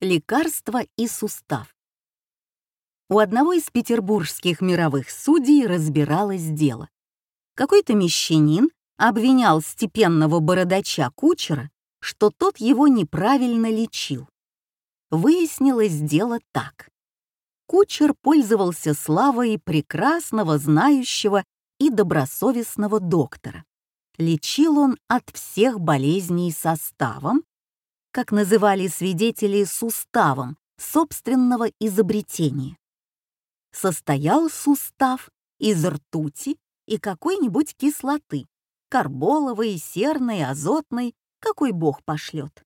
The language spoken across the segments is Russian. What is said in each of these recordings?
Лекарство и сустав. У одного из петербургских мировых судей разбиралось дело. Какой-то мещанин обвинял степенного бородача кучера, что тот его неправильно лечил. Выяснилось дело так. Кучер пользовался славой прекрасного, знающего и добросовестного доктора. Лечил он от всех болезней составом, как называли свидетели суставом собственного изобретения. Состоял сустав из ртути и какой-нибудь кислоты, карболовой, серной, азотной, какой бог пошлет.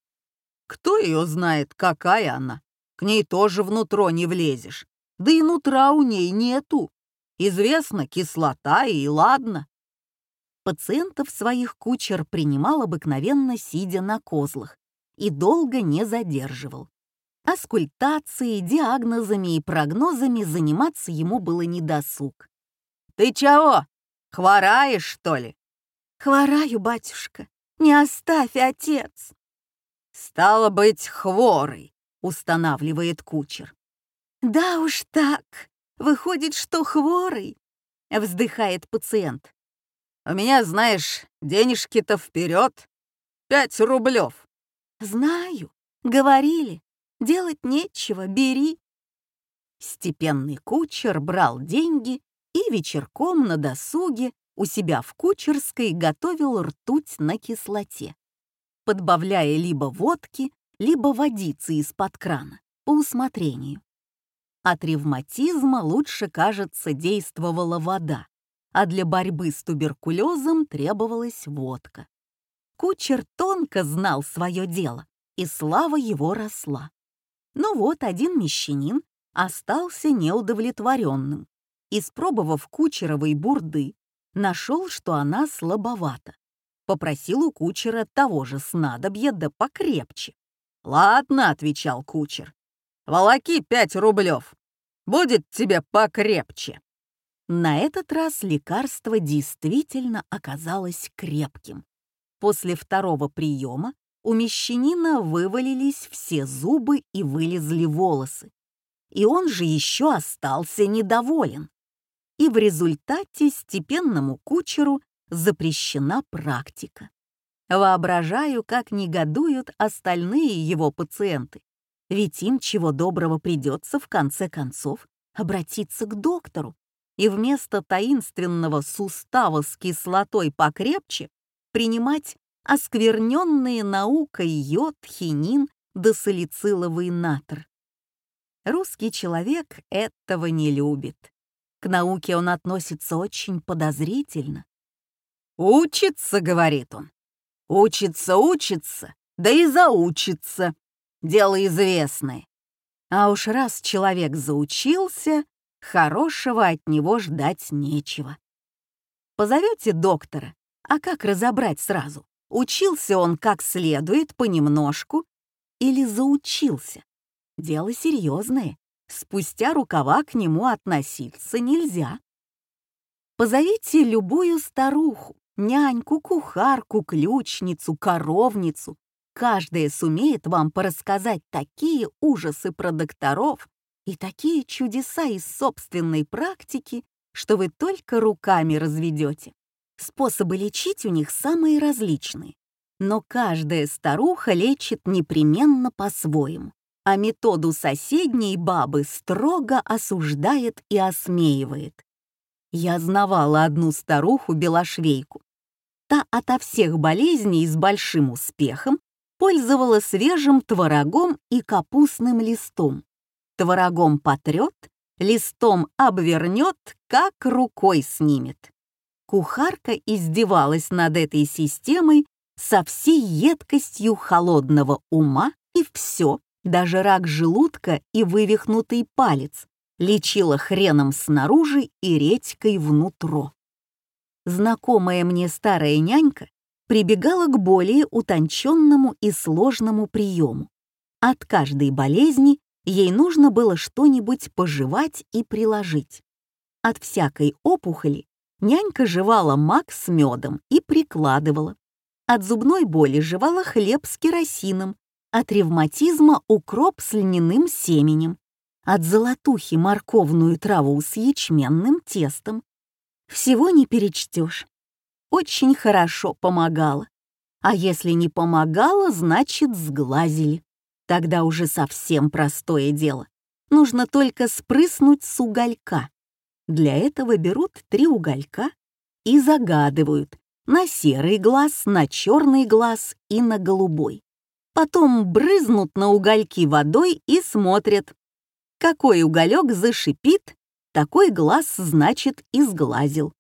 Кто ее знает, какая она? К ней тоже внутрь не влезешь. Да и нутра у ней нету. Известно, кислота и ладно. Пациентов своих кучер принимал обыкновенно сидя на козлах, и долго не задерживал. Аскультацией, диагнозами и прогнозами заниматься ему было недосуг. «Ты чего? Хвораешь, что ли?» «Хвораю, батюшка. Не оставь, отец!» «Стало быть, хворый», — устанавливает кучер. «Да уж так. Выходит, что хворый», — вздыхает пациент. «У меня, знаешь, денежки-то вперед. Пять рублев. «Знаю, говорили, делать нечего, бери». Степенный кучер брал деньги и вечерком на досуге у себя в кучерской готовил ртуть на кислоте, подбавляя либо водки, либо водицы из-под крана по усмотрению. От ревматизма лучше, кажется, действовала вода, а для борьбы с туберкулезом требовалась водка. Кучер тонко знал свое дело, и слава его росла. Но вот один мещанин остался неудовлетворенным. Испробовав кучеровой бурды, нашел, что она слабовата. Попросил у кучера того же снадобья, да покрепче. «Ладно», — отвечал кучер, — «волоки пять рублев. Будет тебе покрепче». На этот раз лекарство действительно оказалось крепким. После второго приема у мещанина вывалились все зубы и вылезли волосы. И он же еще остался недоволен. И в результате степенному кучеру запрещена практика. Воображаю, как негодуют остальные его пациенты. Ведь им чего доброго придется в конце концов обратиться к доктору и вместо таинственного сустава с кислотой покрепче принимать оскверненные наукой йод, хинин да салициловый натр. Русский человек этого не любит. К науке он относится очень подозрительно. «Учится», — говорит он. «Учится, учится, да и заучится. Дело известное. А уж раз человек заучился, хорошего от него ждать нечего. Позовете доктора, а как разобрать сразу? Учился он как следует, понемножку, или заучился? Дело серьезное. Спустя рукава к нему относиться нельзя. Позовите любую старуху, няньку, кухарку, ключницу, коровницу. Каждая сумеет вам порассказать такие ужасы про докторов и такие чудеса из собственной практики, что вы только руками разведете. Способы лечить у них самые различные, но каждая старуха лечит непременно по-своему, а методу соседней бабы строго осуждает и осмеивает. Я знавала одну старуху-белошвейку. Та ото всех болезней с большим успехом пользовала свежим творогом и капустным листом. Творогом потрет, листом обвернет, как рукой снимет. Кухарка издевалась над этой системой со всей едкостью холодного ума и все, даже рак желудка и вывихнутый палец, лечила хреном снаружи и редькой внутрь. Знакомая мне старая нянька прибегала к более утонченному и сложному приему. От каждой болезни ей нужно было что-нибудь пожевать и приложить. От всякой опухоли Нянька жевала мак с медом и прикладывала. От зубной боли жевала хлеб с керосином от ревматизма укроп с льняным семенем, от золотухи морковную траву с ячменным тестом. Всего не перечтешь. Очень хорошо помогало. А если не помогало, значит, сглазили. Тогда уже совсем простое дело. Нужно только спрыснуть с уголька. Для этого берут три уголька и загадывают на серый глаз, на черный глаз и на голубой. Потом брызнут на угольки водой и смотрят. Какой уголек зашипит, такой глаз, значит, изглазил.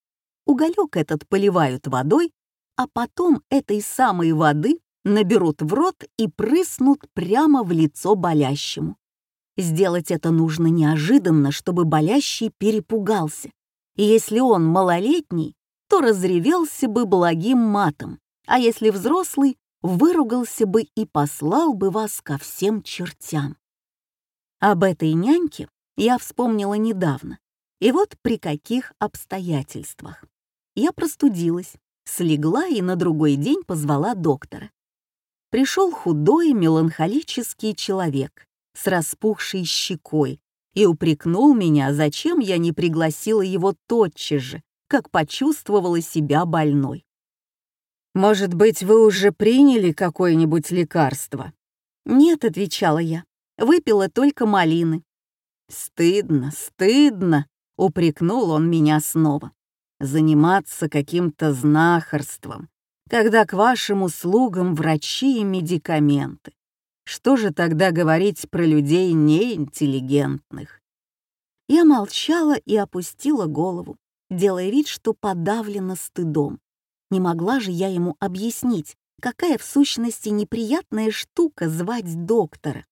Уголек этот поливают водой, а потом этой самой воды наберут в рот и прыснут прямо в лицо болящему. Сделать это нужно неожиданно, чтобы болящий перепугался. И если он малолетний, то разревелся бы благим матом, а если взрослый, выругался бы и послал бы вас ко всем чертям. Об этой няньке я вспомнила недавно, и вот при каких обстоятельствах. Я простудилась, слегла и на другой день позвала доктора. Пришел худой, меланхолический человек с распухшей щекой и упрекнул меня, зачем я не пригласила его тотчас же, как почувствовала себя больной. «Может быть, вы уже приняли какое-нибудь лекарство?» «Нет», — отвечала я, — «выпила только малины». «Стыдно, стыдно», — упрекнул он меня снова. «Заниматься каким-то знахарством, когда к вашим услугам врачи и медикаменты. Что же тогда говорить про людей неинтеллигентных?» Я молчала и опустила голову, делая вид, что подавлена стыдом. Не могла же я ему объяснить, какая в сущности неприятная штука звать доктора.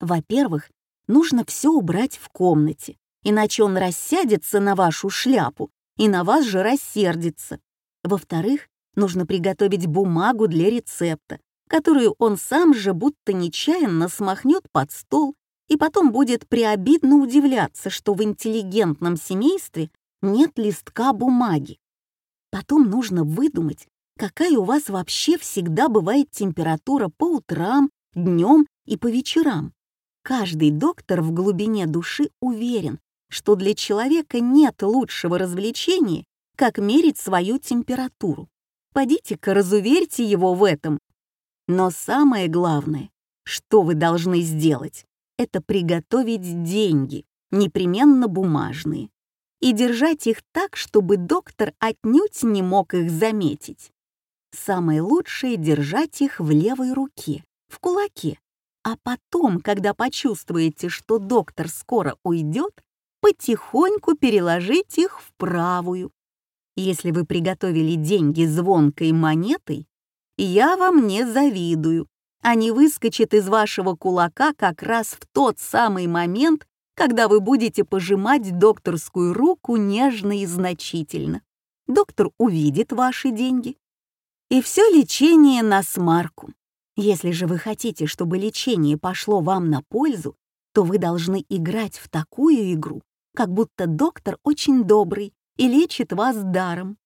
Во-первых, нужно все убрать в комнате, иначе он рассядется на вашу шляпу и на вас же рассердится. Во-вторых, нужно приготовить бумагу для рецепта, которую он сам же будто нечаянно смахнет под стол и потом будет преобидно удивляться, что в интеллигентном семействе нет листка бумаги. Потом нужно выдумать, какая у вас вообще всегда бывает температура по утрам, днем и по вечерам. Каждый доктор в глубине души уверен, что для человека нет лучшего развлечения, как мерить свою температуру. Пойдите-ка разуверьте его в этом. Но самое главное, что вы должны сделать, это приготовить деньги, непременно бумажные и держать их так, чтобы доктор отнюдь не мог их заметить. Самое лучшее — держать их в левой руке, в кулаке, а потом, когда почувствуете, что доктор скоро уйдет, потихоньку переложить их в правую. Если вы приготовили деньги звонкой монетой, я вам не завидую. Они выскочат из вашего кулака как раз в тот самый момент, когда вы будете пожимать докторскую руку нежно и значительно. Доктор увидит ваши деньги. И все лечение на смарку. Если же вы хотите, чтобы лечение пошло вам на пользу, то вы должны играть в такую игру, как будто доктор очень добрый и лечит вас даром.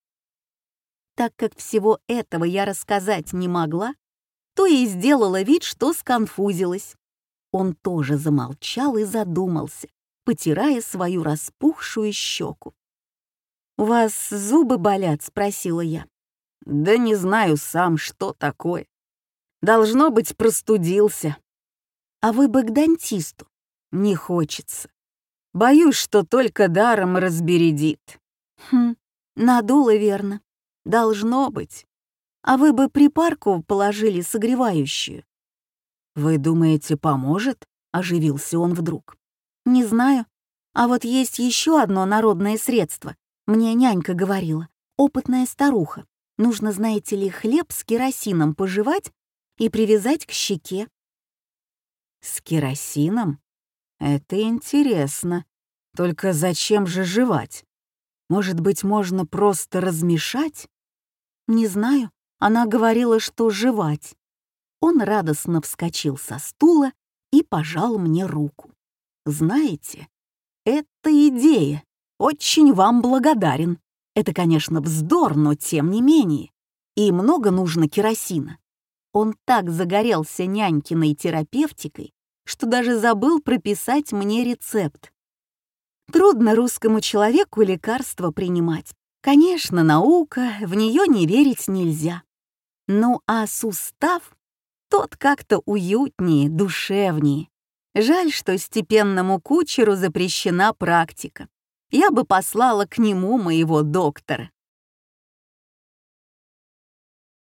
Так как всего этого я рассказать не могла, то и сделала вид, что сконфузилась. Он тоже замолчал и задумался, потирая свою распухшую щеку. «У вас зубы болят?» — спросила я. «Да не знаю сам, что такое. Должно быть, простудился». «А вы бы к дантисту?» «Не хочется. Боюсь, что только даром разбередит». «Хм, надуло верно. Должно быть. А вы бы припарку положили согревающую. «Вы думаете, поможет?» — оживился он вдруг. «Не знаю. А вот есть еще одно народное средство. Мне нянька говорила. Опытная старуха. Нужно, знаете ли, хлеб с керосином пожевать и привязать к щеке». «С керосином? Это интересно. Только зачем же жевать? Может быть, можно просто размешать?» «Не знаю. Она говорила, что жевать. Он радостно вскочил со стула и пожал мне руку. «Знаете, это идея. Очень вам благодарен. Это, конечно, вздор, но тем не менее. И много нужно керосина. Он так загорелся нянькиной терапевтикой, что даже забыл прописать мне рецепт. Трудно русскому человеку лекарства принимать. Конечно, наука, в нее не верить нельзя. Ну а сустав, тот как-то уютнее, душевнее. Жаль, что степенному кучеру запрещена практика. Я бы послала к нему моего доктора.